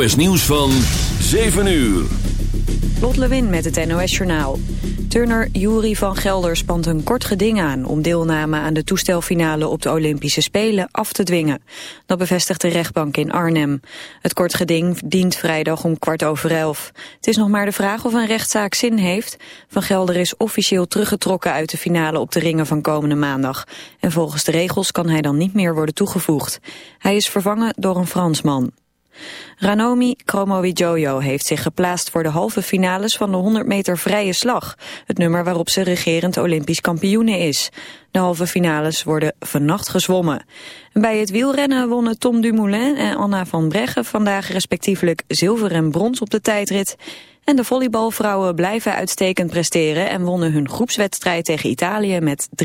NOS Nieuws van 7 uur. Lot Lewin met het NOS Journaal. Turner Jury van Gelder spant een kort geding aan... om deelname aan de toestelfinale op de Olympische Spelen af te dwingen. Dat bevestigt de rechtbank in Arnhem. Het kort geding dient vrijdag om kwart over elf. Het is nog maar de vraag of een rechtszaak zin heeft. Van Gelder is officieel teruggetrokken uit de finale op de ringen van komende maandag. En volgens de regels kan hij dan niet meer worden toegevoegd. Hij is vervangen door een Fransman. Ranomi Kromowidjojo heeft zich geplaatst voor de halve finales van de 100 meter vrije slag. Het nummer waarop ze regerend Olympisch kampioene is. De halve finales worden vannacht gezwommen. Bij het wielrennen wonnen Tom Dumoulin en Anna van Breggen vandaag respectievelijk zilver en brons op de tijdrit. En de volleybalvrouwen blijven uitstekend presteren en wonnen hun groepswedstrijd tegen Italië met 3-0.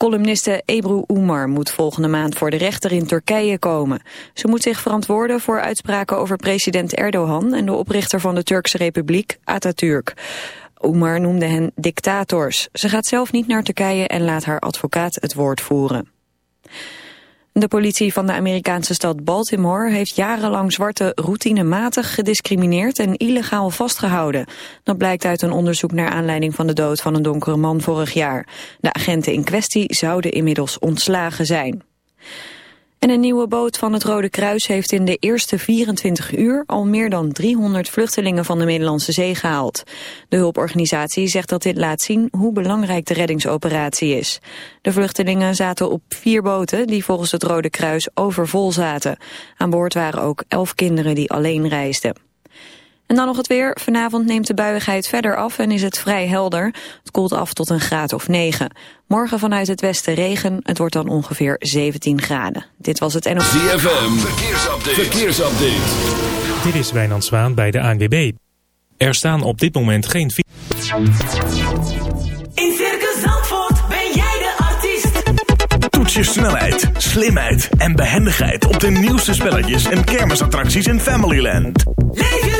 Columniste Ebru Umar moet volgende maand voor de rechter in Turkije komen. Ze moet zich verantwoorden voor uitspraken over president Erdogan en de oprichter van de Turkse Republiek, Atatürk. Umar noemde hen dictators. Ze gaat zelf niet naar Turkije en laat haar advocaat het woord voeren. De politie van de Amerikaanse stad Baltimore heeft jarenlang zwarte routinematig gediscrimineerd en illegaal vastgehouden. Dat blijkt uit een onderzoek naar aanleiding van de dood van een donkere man vorig jaar. De agenten in kwestie zouden inmiddels ontslagen zijn. En een nieuwe boot van het Rode Kruis heeft in de eerste 24 uur al meer dan 300 vluchtelingen van de Middellandse Zee gehaald. De hulporganisatie zegt dat dit laat zien hoe belangrijk de reddingsoperatie is. De vluchtelingen zaten op vier boten die volgens het Rode Kruis overvol zaten. Aan boord waren ook elf kinderen die alleen reisden. En dan nog het weer. Vanavond neemt de buiigheid verder af en is het vrij helder. Het koelt af tot een graad of 9. Morgen vanuit het westen regen. Het wordt dan ongeveer 17 graden. Dit was het NOS. ZFM, verkeersupdate. verkeersupdate. Dit is Wijnand Zwaan bij de ANWB. Er staan op dit moment geen... In Circus Zandvoort ben jij de artiest. Toets je snelheid, slimheid en behendigheid op de nieuwste spelletjes en kermisattracties in Familyland. Leef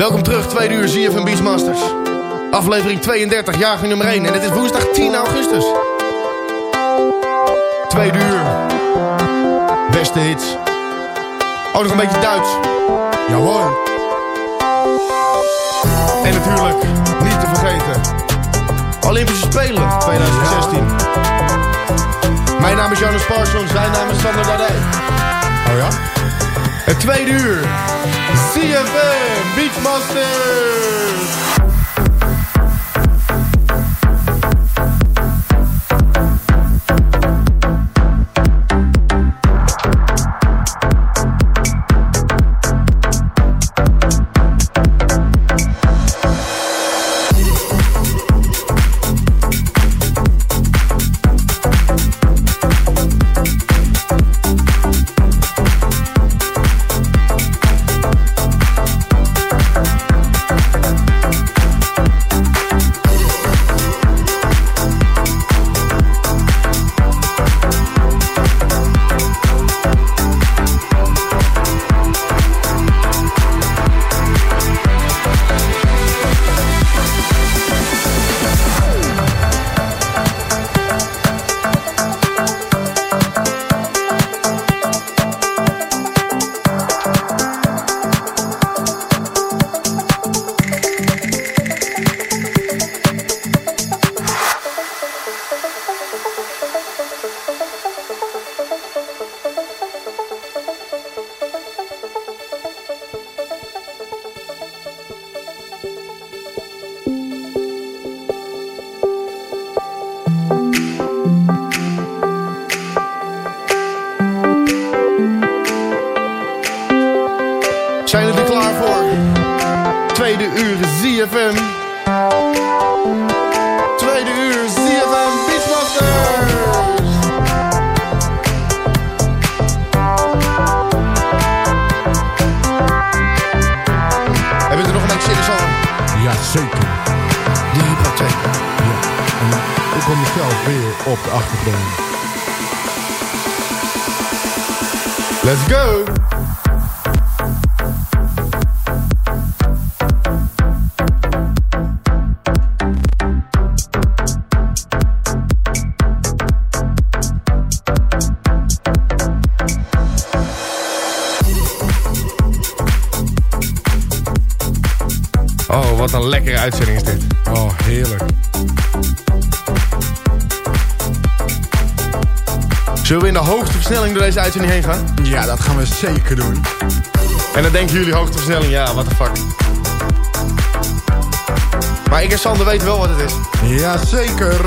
Welkom terug, tweede uur ZFM Beachmasters. Aflevering 32, jaargang nummer 1. En het is woensdag 10 augustus. Tweede uur. Beste hits. Oh, nog een beetje Duits. Ja hoor. En natuurlijk, niet te vergeten. Olympische Spelen 2016. Mijn naam is Jonas Parsons, zijn naam is Sander Dardij. Oh ja? Het tweede uur. CFM Beachmasters. ZFM. Tweede uur ZFM Beachmasters. Hebben we er nog een beetje zin in? Ja, zeker. Die hypotheek. Ja. En ik kom mezelf weer op de achtergrond. Let's go! Lekkere uitzending is dit. Oh, heerlijk. Zullen we in de hoogste versnelling door deze uitzending heen gaan? Ja, dat gaan we zeker doen. En dan denken jullie hoogste versnelling, ja, what the fuck. Maar ik en Sander weten wel wat het is. Ja, zeker.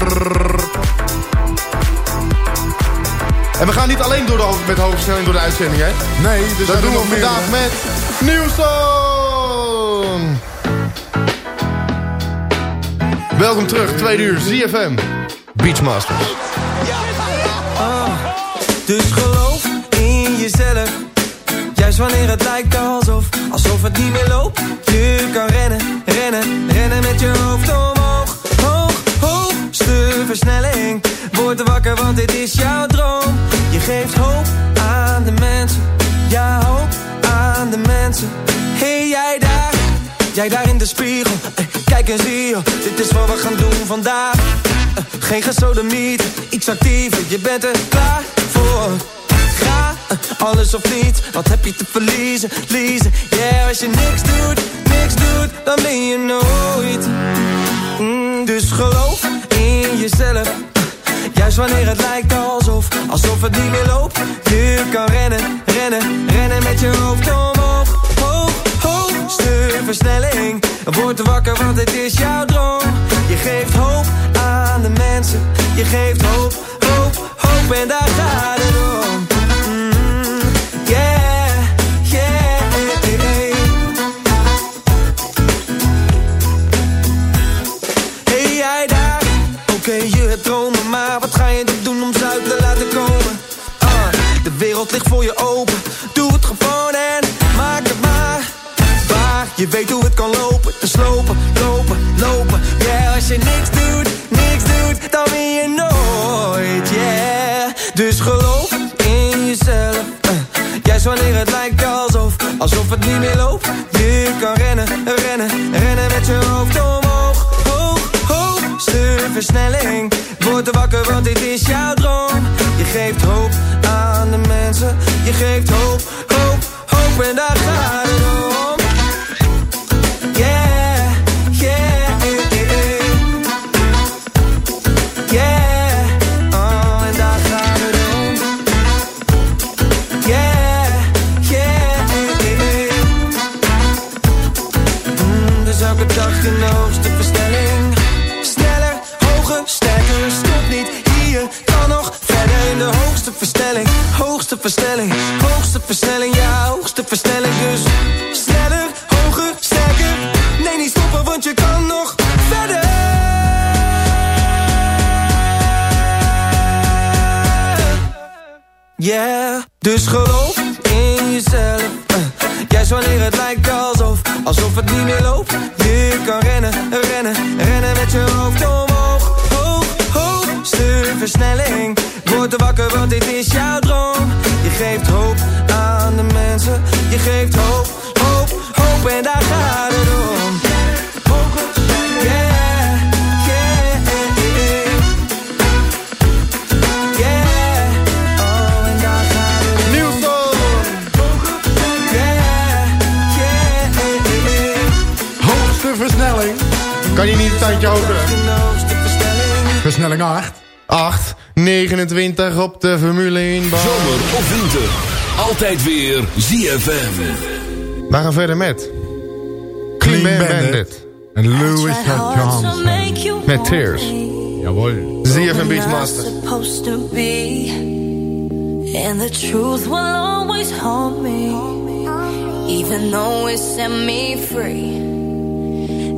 En we gaan niet alleen door de met de hoogste versnelling door de uitzending, hè? Nee, dus Dat doen we vandaag met Nieuwsong! Welkom terug, tweede uur, ZFM. Beachmasters. Dus geloof in jezelf. Juist wanneer het lijkt alsof, alsof het niet meer loopt. Je kan rennen, rennen, rennen met je hoofd omhoog. Hoog, hoogste versnelling. Word wakker, want dit is jouw droom. Je geeft hoop aan de mensen. Ja, hoop aan de mensen. Jij daar, in de spiegel. Eh, Kijk en zie dit is wat we gaan doen vandaag. Eh, Geen gesodemiet, iets actiever, je bent er klaar voor. Ga, eh, alles of niets, wat heb je te verliezen, verliezen. Yeah, als je niks doet, niks doet, dan ben je nooit. Mm, dus geloof in jezelf. Juist wanneer het lijkt alsof, alsof het niet meer loopt. Je kan rennen, rennen, rennen met je hoofd omhoog. Versnelling. Word wakker, want het is jouw droom. Je geeft hoop aan de mensen. Je geeft hoop, hoop, hoop en daar gaat het om. Mm, yeah, yeah. Hey jij daar, oké je hebt dromen Maar wat ga je doen om ze uit te laten komen? Ah, de wereld ligt voor je open je weet hoe het kan lopen Dus lopen, lopen, lopen. Yeah, als je niks doet, niks doet Dan win je nooit, yeah. Dus geloof in jezelf. Eh. Juist wanneer het lijkt alsof Alsof het niet meer loopt. Je kan rennen, rennen, rennen met je hoofd omhoog. Hoog, hoogste versnelling. Word er wakker, want dit is jouw droom. Je geeft hoop aan de mensen. Je geeft hoop, hoop, hoop En daar Dus elke dag de hoogste versnelling. Sneller, hoger, sterker, stop niet hier. Kan nog verder in de hoogste versnelling. Hoogste versnelling, hoogste versnelling Ja, hoogste versnelling dus. Sneller, hoger, sterker. Nee, niet stoppen, want je kan nog verder. Yeah, dus geloof in jezelf. eh. Juist wanneer het lijkt alsof, alsof het niet meer loopt. Je kan rennen, rennen, rennen met je hoofd omhoog. Hoog, hoogste versnelling. Word er wakker, want dit is jouw Kan je niet een tandje hoger? Versnelling 8. 8, 29 op de Formule 1 baan. Zomer of winter. Altijd weer ZFM. We gaan verder met... Clean Clean Bandit. Bandit. En Louis Johnson. Met Tears. Jawohl. ZFM Beachmaster. supposed to be And the truth will always haunt me Even though it set me free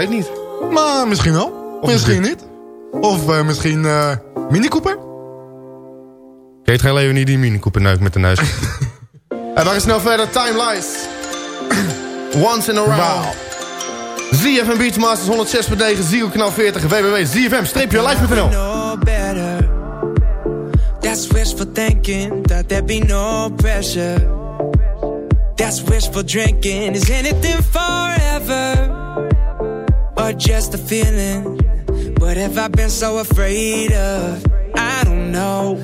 Weet niet. Maar misschien wel. Of misschien niet. Of eh, misschien eh Mini Cooper. Kate geen Leonie die Mini Cooper neukt met de neus. en we gaan snel verder. Time Lies. Once in a round. ZFM Beachmasters 106.9, Zio kanaal 40, www.zfm-live.nl. That's wishful thinking, that there be no pressure. That's wishful drinking. Is anything forever? Or just a feeling? What have I been so afraid of? I don't know.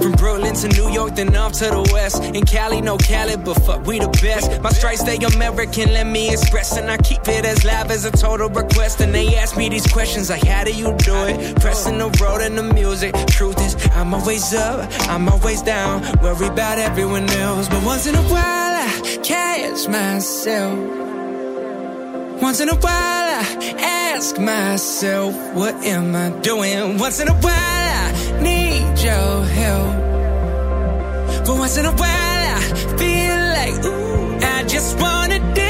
From Brooklyn to New York, then up to the west. In Cali, no Cali, but fuck, we the best. My stripes, they American, let me express. And I keep it as live as a total request. And they ask me these questions like, how do you do it? Pressing the road and the music. Truth is, I'm always up, I'm always down. Worry about everyone else. But once in a while, I catch myself. Once in a while, I ask myself, what am I doing? Once in a while, I need your help. But once in a while, I feel like, ooh, I just wanna dance.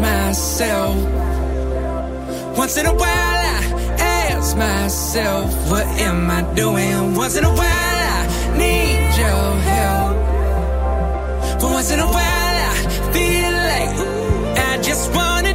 Myself. Once in a while, I ask myself, what am I doing? Once in a while, I need your help. But once in a while, I feel like I just wanna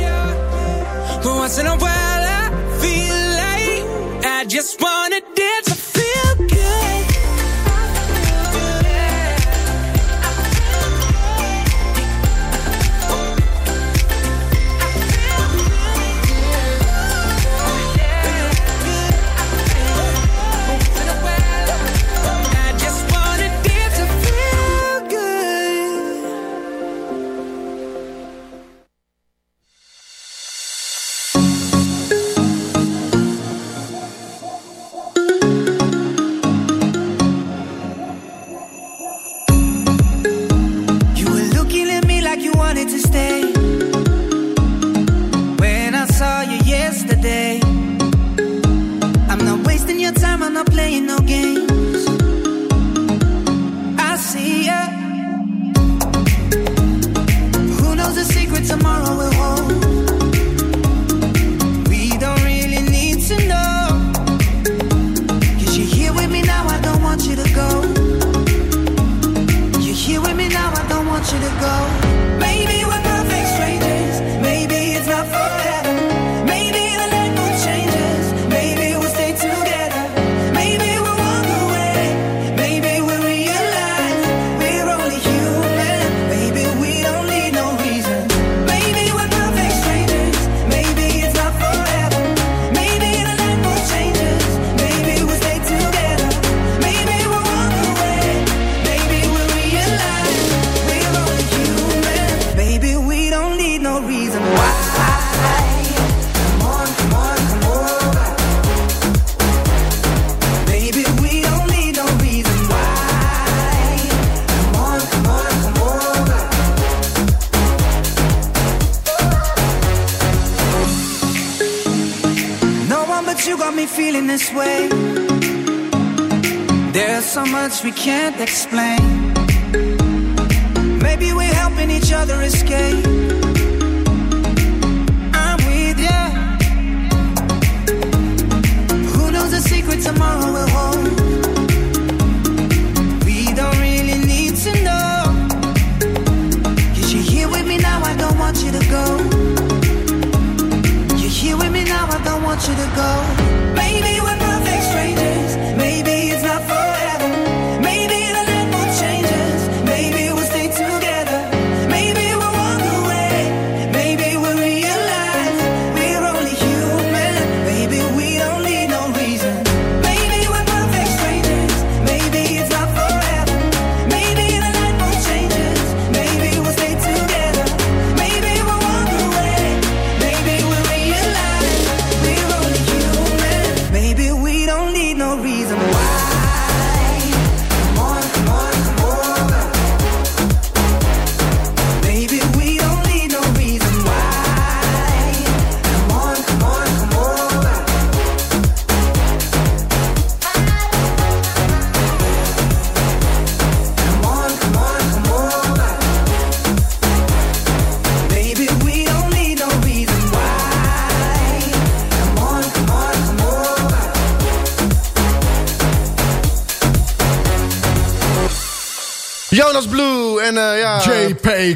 But once in a while, I feel like I just wanna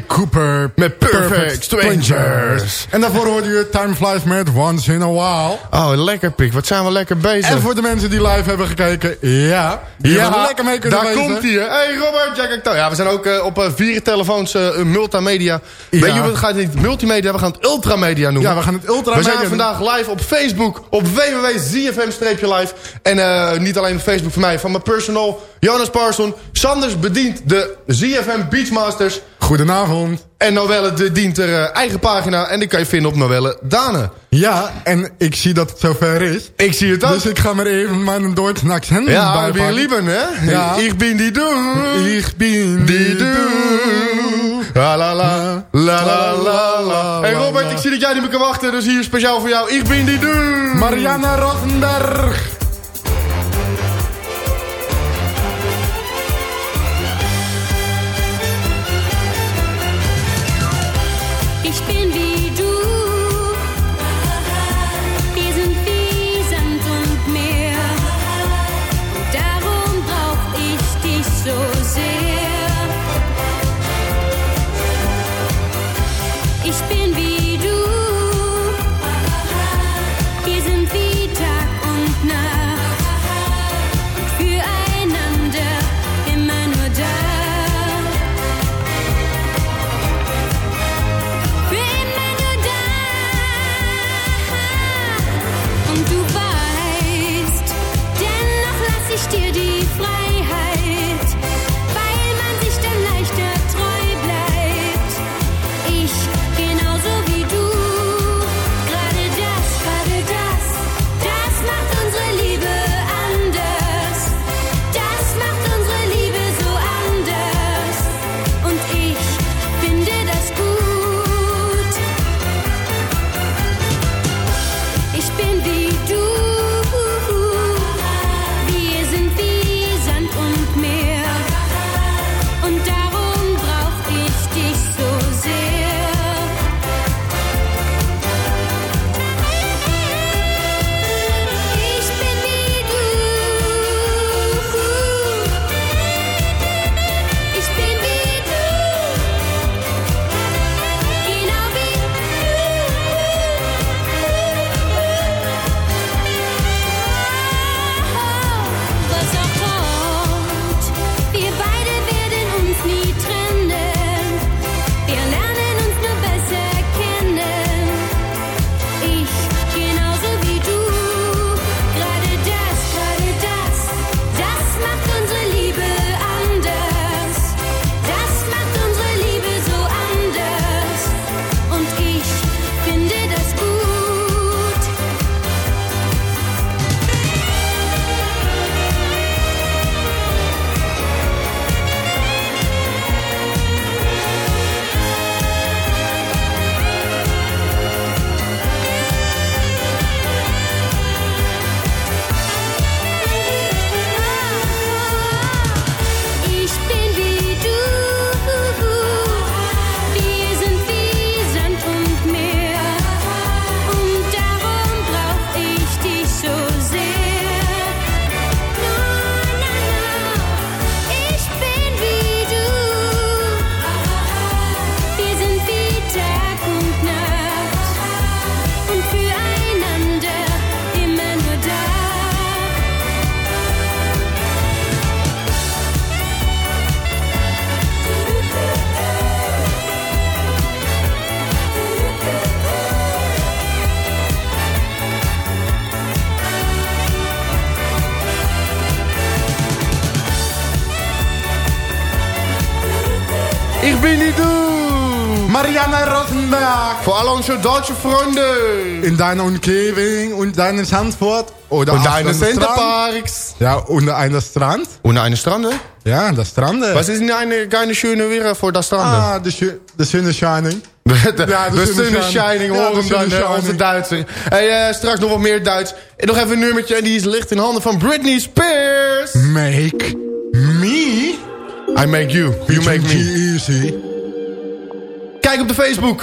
Cooper. Met Perfect Strangers. En daarvoor hoorde je Time Flies met Once in a While. Oh, lekker pik. Wat zijn we lekker bezig. En voor de mensen die live hebben gekeken, ja. Die Ja, lekker mee kunnen daar komt hij. Hey Robert, Jack. Ja, we zijn ook eh, op eh, vier telefoons eh, multimedia. Weet je wat, we gaan het niet multimedia, we gaan het ultramedia noemen. Ja, we gaan het ultramedia We zijn vandaag live op Facebook, op www.zfm-live. En niet alleen op Facebook van mij, van mijn personal, Jonas Parson. Sanders bedient de ZFM Beachmasters. Goedenavond. En Noelle de dient er eh, eigen pagina. En die kan je vinden op Noelle Dane. Ja, en ik zie dat het zover is. Ik zie het ook. Dus ik ga maar even mijn Duitse accent Ja, bijpakken. weer lieben, hè? Ja. Ik ben die doe. Ik ben Die doe. La la la. La la la la. Hey Robert, ik zie dat jij niet meer kan wachten. Dus hier speciaal voor jou. Ik ben die doe. Marianne Rottenberg. Unsere deutsche Freunde. In deiner Umgebung und deiner Sandfort. Oder Und auf deine dem Strand. Centerparks. Ja, und einer Strand. Und eine Strande? Ja, das Strand. Was ist denn eine keine schöne Weer voor dat stranden? Ah, de, de Sun is shining. De, Ja, de de Sun Shining. Shining, Ja, hoor de hem Sun dan, eh, Shining. onze Duitser. Hey, eh, straks nog wat meer Duits. En nog even een nummertje en die is licht in handen van Britney Spears. Make me. I make you, you make me. Easy. Kijk op de Facebook.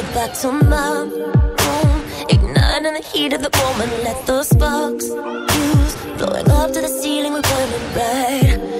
It back to my room. Ignite in the heat of the moment, let those sparks fuse. Blowing up to the ceiling, we're burning bright.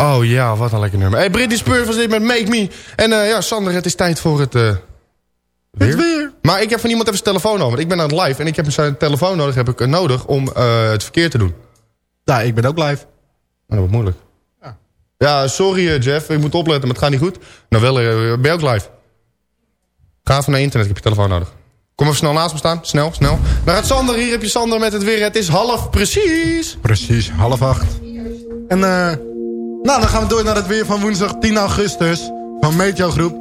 Oh ja, wat een lekker nummer. Hey, Britney Spears was dit met Make Me. En eh, ja, Sander, het is tijd voor het... eh weer. Het weer. Maar ik heb van iemand even zijn telefoon nodig. Want ik ben aan het live en ik heb zijn telefoon nodig, heb ik, eh, nodig om het verkeer te doen. Ja, ik ben ook live. Maar dat wordt moeilijk. Ja, ja sorry Jeff, je moet opletten, maar het gaat niet goed. Nou wel, ben je ook live? Ga even naar internet, ik heb je telefoon nodig. Kom even snel naast me staan, snel, snel. Daar gaat Sander, hier heb je Sander met het weer. Het is half precies. Precies, half acht. En eh, nou, dan gaan we door naar het weer van woensdag 10 augustus van Meteo Groep.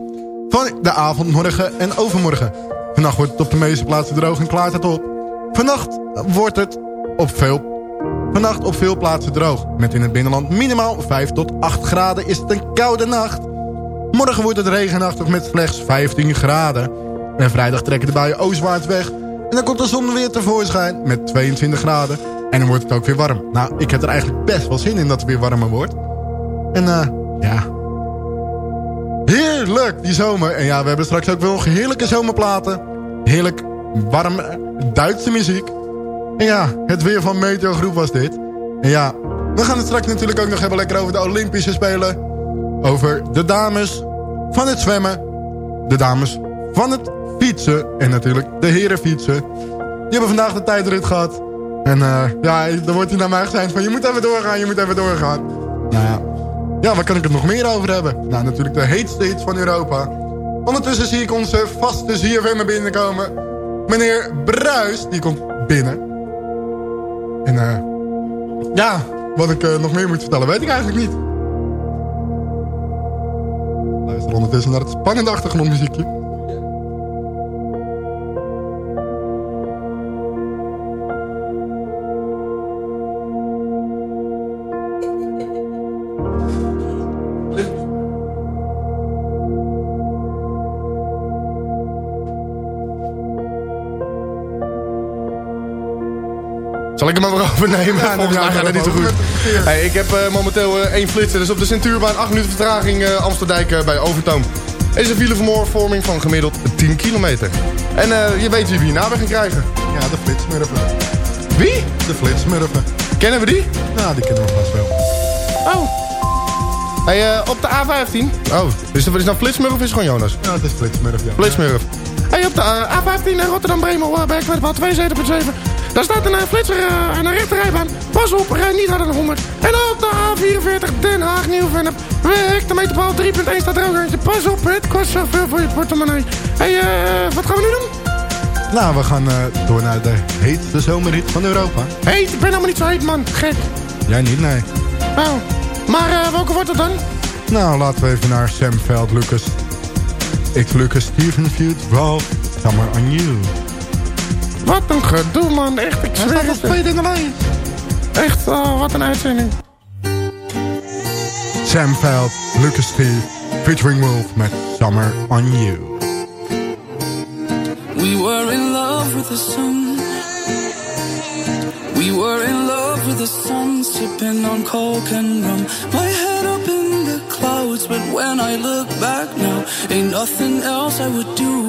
Van de avond, morgen en overmorgen. Vannacht wordt het op de meeste plaatsen droog en klaart het op. Vannacht wordt het op veel, vannacht op veel plaatsen droog. Met in het binnenland minimaal 5 tot 8 graden is het een koude nacht. Morgen wordt het regenachtig met slechts 15 graden. En vrijdag trekken de buien oostwaarts weg. En dan komt de zon weer tevoorschijn met 22 graden. En dan wordt het ook weer warm. Nou, ik heb er eigenlijk best wel zin in dat het weer warmer wordt. En eh, ja. Heerlijk, die zomer. En ja, we hebben straks ook wel nog heerlijke zomerplaten. Heerlijk warm eh, Duitse muziek. En ja, het weer van Meteo Groep was dit. En ja, we gaan het straks natuurlijk ook nog hebben lekker over de Olympische Spelen. Over de dames van het zwemmen. De dames van het fietsen. En natuurlijk de heren fietsen. Die hebben vandaag de tijdrit gehad. En eh, ja, dan wordt hij naar mij gezegd van je moet even doorgaan, je moet even doorgaan. Nou ja, ja, waar kan ik het nog meer over hebben? Nou, natuurlijk de heetste hits van Europa. Ondertussen zie ik onze vaste ZFM naar binnen komen. Meneer Bruis, die komt binnen. En eh ja, wat ik eh, nog meer moet vertellen weet ik eigenlijk niet. Luister ondertussen naar het spannende achtergrondmuziekje. Weer overnemen? Ja, Volgens mij gaat het niet zo goed. over. Hey, ik heb eh, momenteel eh, één flitser. Dus op de Centuurbaan 8 minuten vertraging eh, Amsterdijk bij Overtoom. Er is een filevorming van gemiddeld 10 kilometer. En je weet wie we hierna weer gaan krijgen. Ja, de flitsmurfen. Wie? De flitsmurfen. Kennen we die? Ja, die kennen we vast wel. Oh. Hey, op de A15. Oh, is het is nou Flitsmurf of is het gewoon Jonas? Ja, het is flitsmurf, ja. Flitsmurf. Hey, op de eh, A15 in Rotterdam-Bremel uh, bij Kwartbal 72.7. Daar staat een uh, flitser uh, aan de rechterrijbaan. Pas op, rij niet harder dan 100. En op de A44 Den Haag Nieuw-Vennep. Weg, de meterpaal 3.1 staat er ook eentje. Pas op, het kost zoveel voor je portemonnee. Hey, eh, wat gaan we nu doen? Nou, we gaan eh, door naar de heetste zomerrit van Europa. Hey, ik ben helemaal niet zo heet, man. Gek. Jij niet, nee. Oh. Maar uh, welke wordt het dan? Nou, laten we even naar Sam Veld, Lucas. Ik, Lucas, Steven Feud, Ralph, Summer on You. Wat een gedoe, man. Echt, ik zweer het. twee dingen alleen. Echt, oh, wat een uitzending. Sam Veld, Lucas Steve, featuring Wolf met Summer on You. We were in love with the sun. We were in love with the sun, sipping on coke and rum. My head up in the clouds, but when I look back now, ain't nothing else I would do.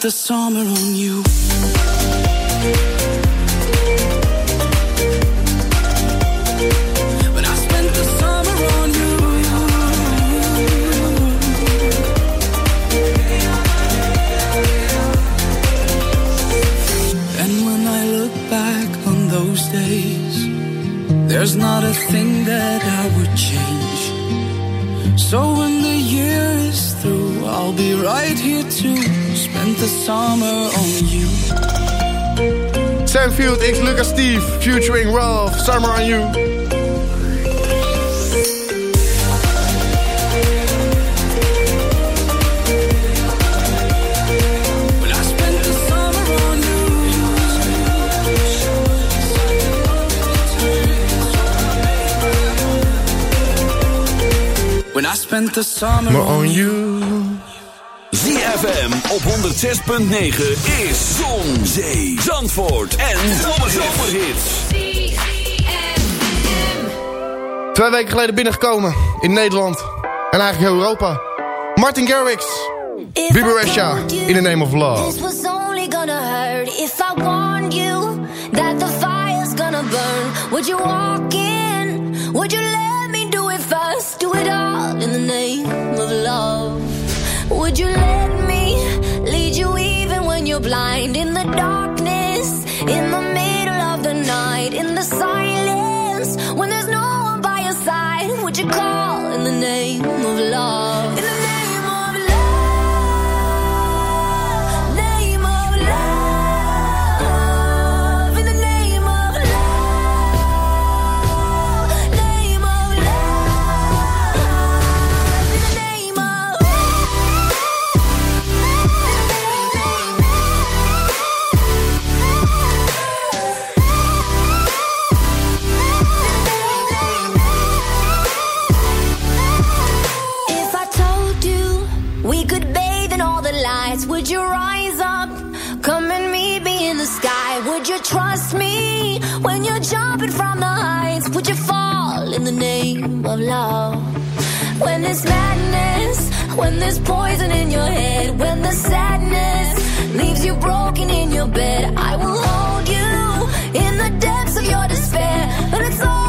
The summer on you. Field, X Lucas Steve, featuring Ralph, Summer on You. When I spent the summer on you. Op 106.9 is Zon, Zee, Zandvoort en Zomerhits. Twee weken geleden binnengekomen in Nederland. En eigenlijk heel Europa. Martin Garrix. Bibi Rexha, In the Name of Love. This was only gonna hurt if I warned you that the fire's gonna burn. Would you walk in? Would you let me do it first? Do it all in the name of love. Would you let me you're blind? In the darkness, in the middle of the night, in the silence, when there's no one by your side, would you call? In the name of love. From the heights? Would you fall in the name of love? When there's madness, when there's poison in your head, when the sadness leaves you broken in your bed, I will hold you in the depths of your despair. And it's all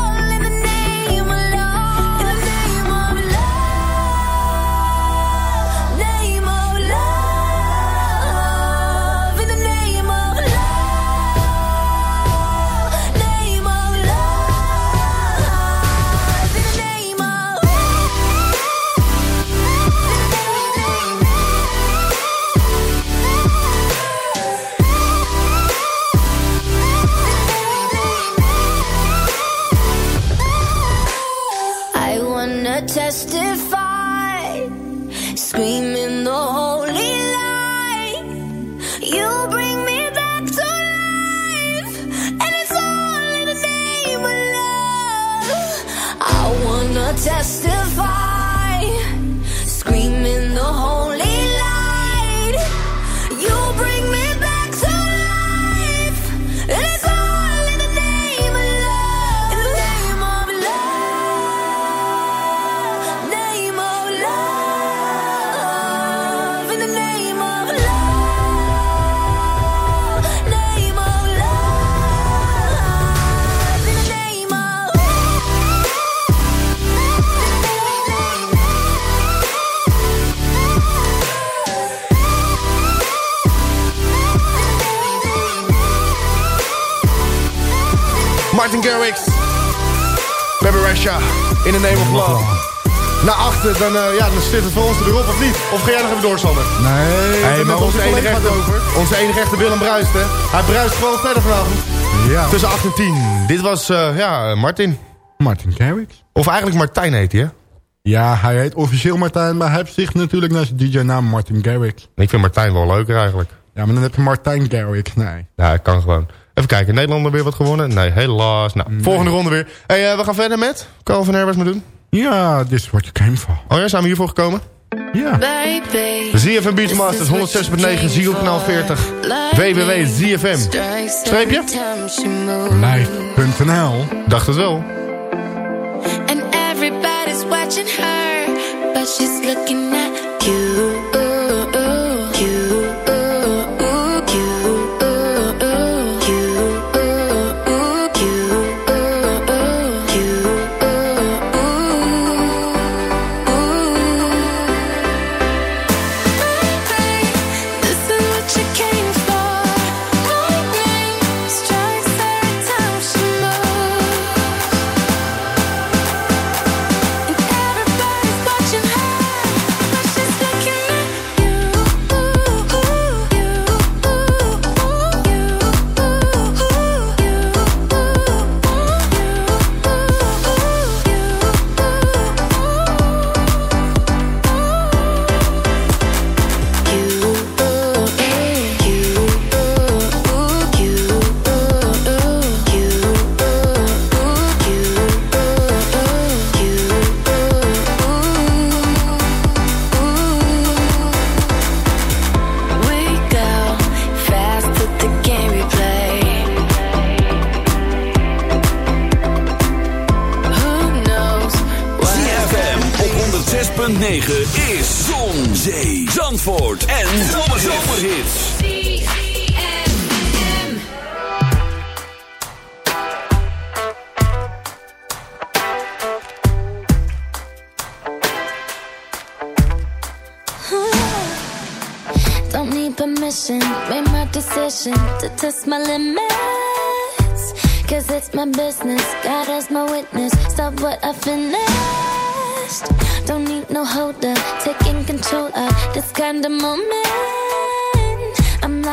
dan, eh, ja, dan zit het voor ons erop, of niet? Of ga jij nog even door, Sander? Nee, Hey, maar onze enige, echte, onze enige echte Willem bruist, hè? Hij bruist gewoon verder vanavond. Ja. Tussen 8 en 10. Dit was, eh, ja, Martin. Martin Garrix. Of eigenlijk Martijn heet hij, hè? Ja, hij heet officieel Martijn, maar hij heeft zich natuurlijk naar zijn DJ-naam Martin Garrix. Ik vind Martijn wel leuker eigenlijk. Ja, maar dan heb je Martijn Garrix, nee. Ja, ik kan gewoon. Even kijken, Nederlander weer wat gewonnen? Nee, helaas. Nou, volgende ronde weer. hey, eh, we gaan verder met Calvin Harris me doen. Ja, dit is what you came for. Oh ja, zijn we hiervoor gekomen? Ja. ZFM Beachmasters 106.9, Zio kanaal 40. www.zfm. Streepje? Live.nl Dacht het wel. And everybody's watching her, but she's looking at. You.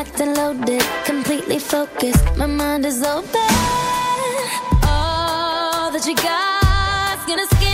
Locked and loaded, completely focused. My mind is open. All that you got's gonna skin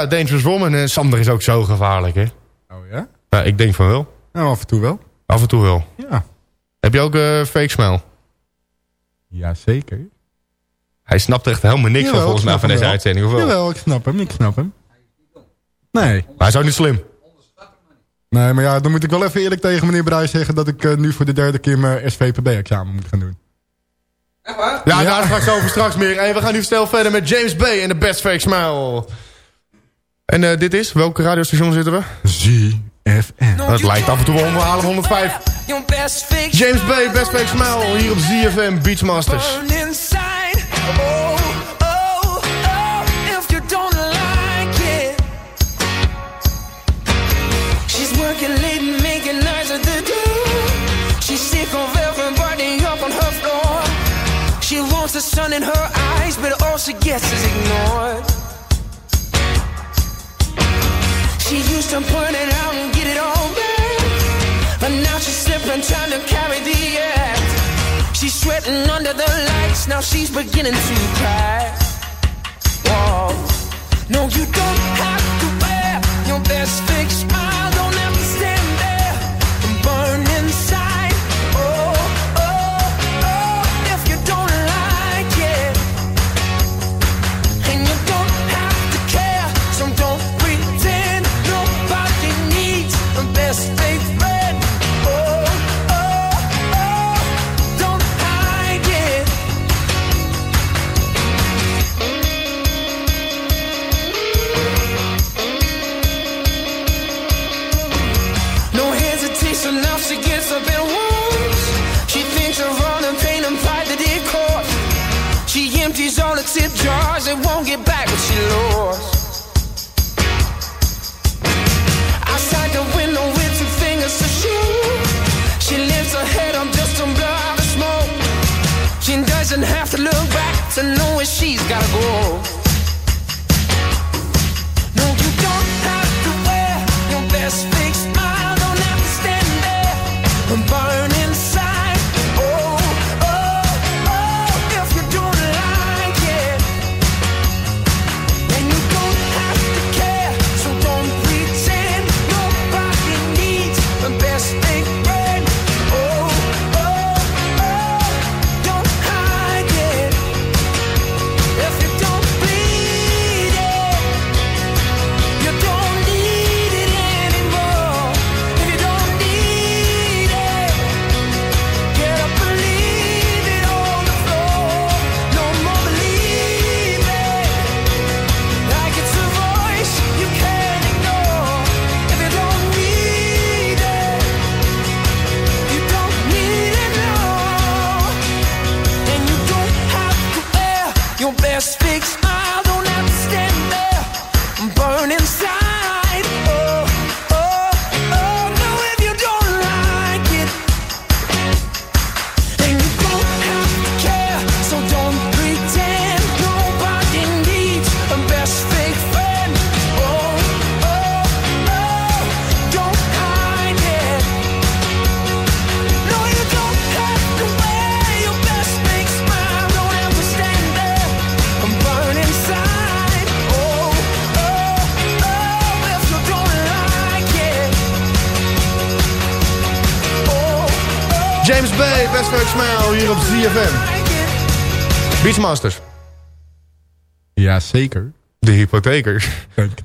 ja, Dangerous Woman. En Sander is ook zo gevaarlijk, hè? Oh ja? Ja, ik denk van wel. Nou, af en toe wel. Af en toe wel. Ja. Heb je ook eh fake smile? Jazeker. Hij snapt echt helemaal niks van volgens ik mij van deze wel. uitzending, of wel? Jawel, ik snap hem, ik snap hem. Nee. Maar hij is ook niet slim. Nee, maar ja, dan moet ik wel even eerlijk tegen meneer Bruijs zeggen... dat ik eh, nu voor de derde keer mijn SVPB-examen moet gaan doen. Ja, daar straks over straks meer. En we gaan nu snel verder met James Bay en de Best Fake Smile. En eh, dit is, welke radiostation zitten we? ZFM. Het lijkt af en toe wel onder halen 105. Your best fake James Bay, Best Fake Smile, hier op ZFM Beachmasters. burn inside. Oh, oh, oh, if you don't like it. She's working late and making nights at the door. She's sick of everybody up on her floor. She wants the sun in her eyes, but all she gets is ignored. She used to put it out and get it all back. But now she's slipping, trying to carry the act. She's sweating under the lights, now she's beginning to crack. Whoa. No, you don't have to wear your best fake smile. Tip jars and won't get back what she lost. Outside the window with two fingers to shoot. She lifts her head up just blow out the smoke. She doesn't have to look back to know where she's gotta go. Zeker. De hypotheker.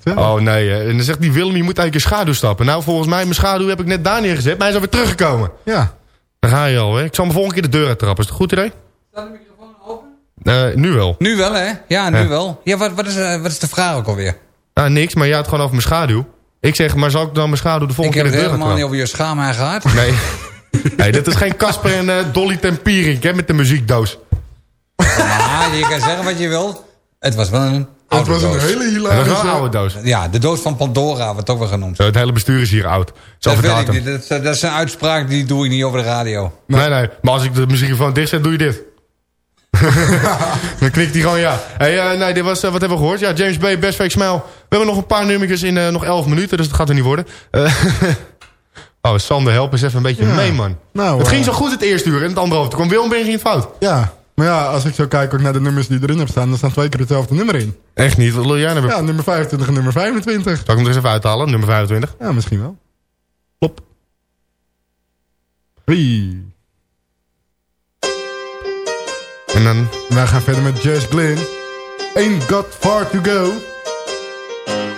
Oh nee, en dan zegt die Willem, je moet eigenlijk je schaduw stappen. Nou, volgens mij, mijn schaduw heb ik net daar neergezet, maar hij is alweer teruggekomen. Ja. dan ga je al, hè. Ik zal me volgende keer de deur uittrappen. Is het een goed idee? Staat de microfoon open? Uh, nu wel. Nu wel, hè? Ja, nu wel. Ja, wat, wat, is, eh, wat is de vraag ook alweer? Nou, niks, maar jij had gewoon over mijn schaduw. Ik zeg, maar zal ik dan mijn schaduw de volgende keer de deur uittrappen? Ik heb het helemaal niet over je schaam gehad. Nee. hey, dit is geen Casper en eh, Dolly Tempierink, hè, met de muziekdoos. Ja, je kan zeggen wat je wilt. Het was wel een het was een hele hilarische... Een oude doos. Ja, de doos van Pandora wat ook wel genoemd. het hele bestuur is hier oud. Dat, weet ik niet. Dat, is een uitspraak die doe ik niet over de radio. Nee, nee. Maar als ik de microfoon dicht zet, doe je dit. Dan knikt hij gewoon ja. Hey, eh, nee, dit was, eh, wat hebben we gehoord? Ja, James Bay, Best Fake Smile. We hebben nog een paar nummertjes in eh, nog 11 minuten, dus dat gaat er niet worden. oh, Sander, help eens even een beetje mee, man. Nou, het ging zo goed het eerste uur en het andere hoofd, Toen kwam Wilm, ben je fout. Ja. Maar ja, als ik zo kijk ook naar de nummers die erin heb staan... dan staan twee keer hetzelfde nummer in. Echt niet? Wat wil jij nou? Ja, nummer 25 en nummer 25. Zal ik hem er eens even uithalen, nummer 25? Ja, misschien wel. Plop. Wie? En dan... Wij gaan verder met Jess Glynn. Ain't got far to go.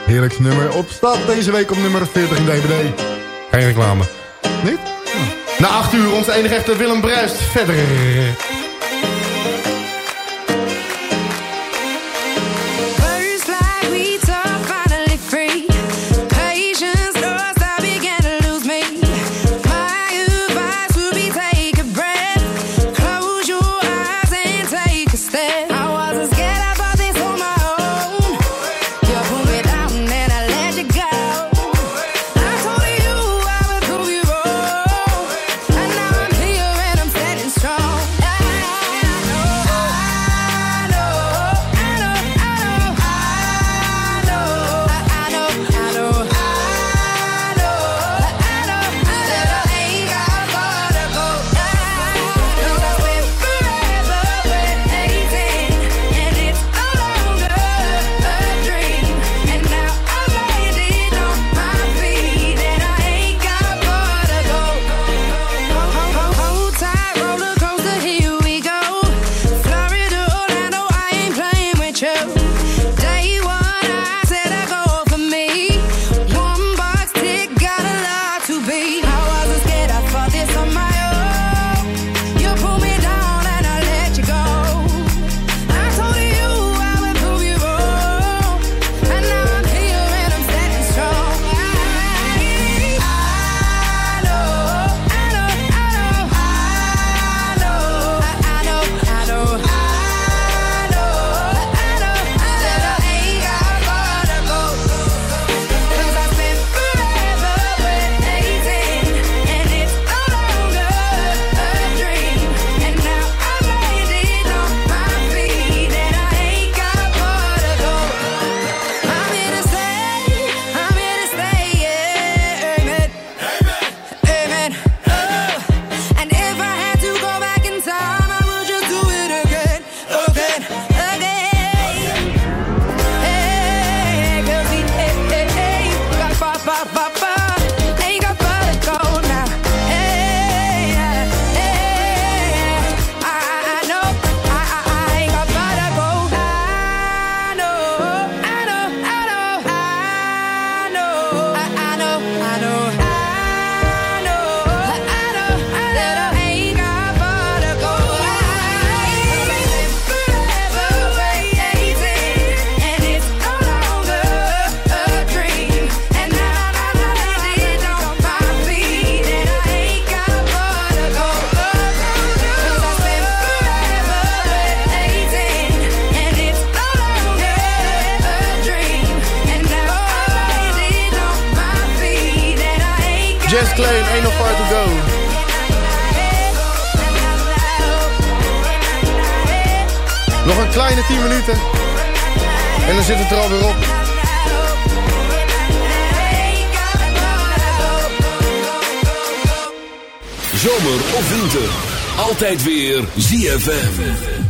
Heerlijk nummer. Op stap deze week op nummer 40 in DVD. Geen reclame. Niet? Na 8 uur onze enige echte Willem Bruist. Verder. zit het er alweer op. Zomer of winter, altijd weer ZFM.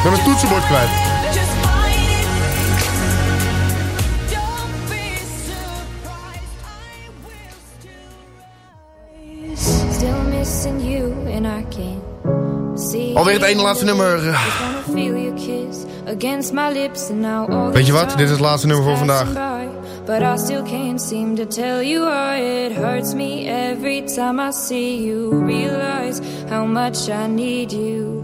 Ik ben mijn toetsenbord kwijt. Alweer het ene laatste nummer. Weet je wat? Dit is het laatste nummer voor vandaag. But I still can't seem to tell you why it hurts me every time I see you. Realize how much I need you.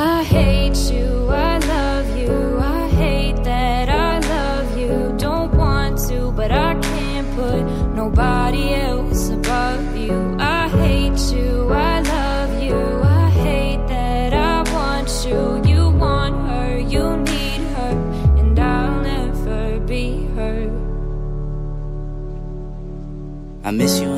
I hate you, I love you, I hate that I love you. Don't want to, but I can't put nobody else above you. I hate you, I love you, I hate that I want you. You want her, you need her, and I'll never be her. I miss you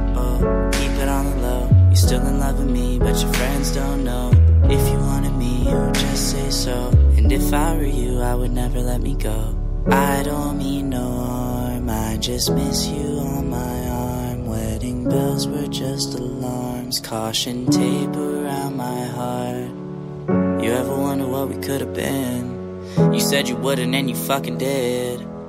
oh, keep it on the low. You're still in love with me, but your friends don't know. If you wanted me, you would just say so. And if I were you, I would never let me go. I don't mean no harm, I just miss you on my arm. Wedding bells were just alarms, caution tape around my heart. You ever wonder what we could have been? You said you wouldn't, and you fucking did.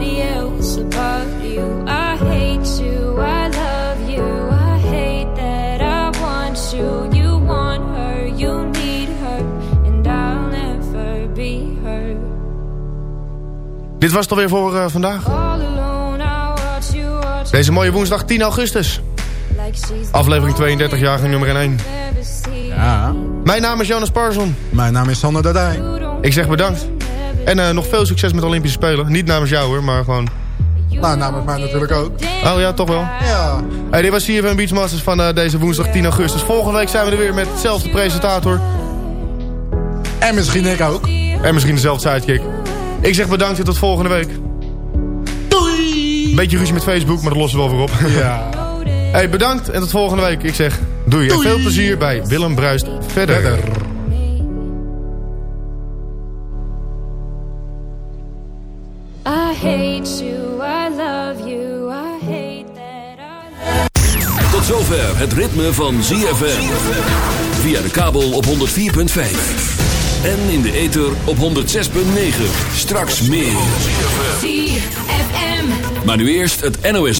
nobody else above you. I hate you, I love you, I hate that I want you. You want her, you need her, and I'll never be her. Dit was het alweer voor eh, vandaag. Deze mooie woensdag 10 augustus. Aflevering 32, jaargang nummer 1. never seen. Ja. Mijn naam is Jonas Parson. Mijn naam is Sander Dardij. Ik zeg bedankt. En eh, nog veel succes met de Olympische Spelen. Niet namens jou hoor, maar gewoon... Nou, namens mij natuurlijk ook. Oh ja, toch wel. Ja. Hey, dit was CFM Beachmasters van eh, deze woensdag 10 augustus. Volgende week zijn we er weer met dezelfde presentator. En misschien ik ook. En misschien dezelfde sidekick. Ik zeg bedankt en tot volgende week. Doei! Beetje ruzie met Facebook, maar dat lossen we wel weer op. Ja. Hey, bedankt en tot volgende week. Ik zeg doei. En veel plezier bij Willem Bruist verder. Verder. Hate you, I love you, I hate that I Tot zover het ritme van ZFM. Via de kabel op 104.5. En in de ether op 106.9. Straks meer. ZFM. Maar nu eerst het NOS.